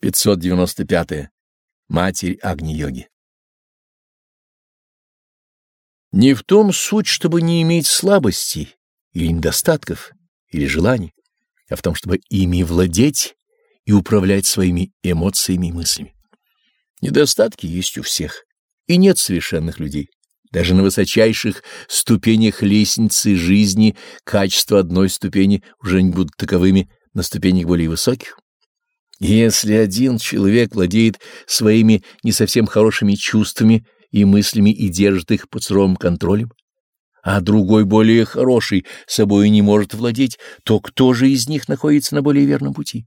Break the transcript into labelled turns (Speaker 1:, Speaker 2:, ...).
Speaker 1: 595. -е. Матерь Агни-йоги. Не в том суть, чтобы не иметь слабостей или недостатков, или желаний, а в том, чтобы ими владеть и управлять своими эмоциями и мыслями. Недостатки есть у всех, и нет совершенных людей. Даже на высочайших ступенях лестницы жизни качества одной ступени уже не будут таковыми на ступенях более высоких. Если один человек владеет своими не совсем хорошими чувствами и мыслями и держит их под суровым контролем, а другой, более хороший, собой не может владеть, то кто же из них находится на более верном пути?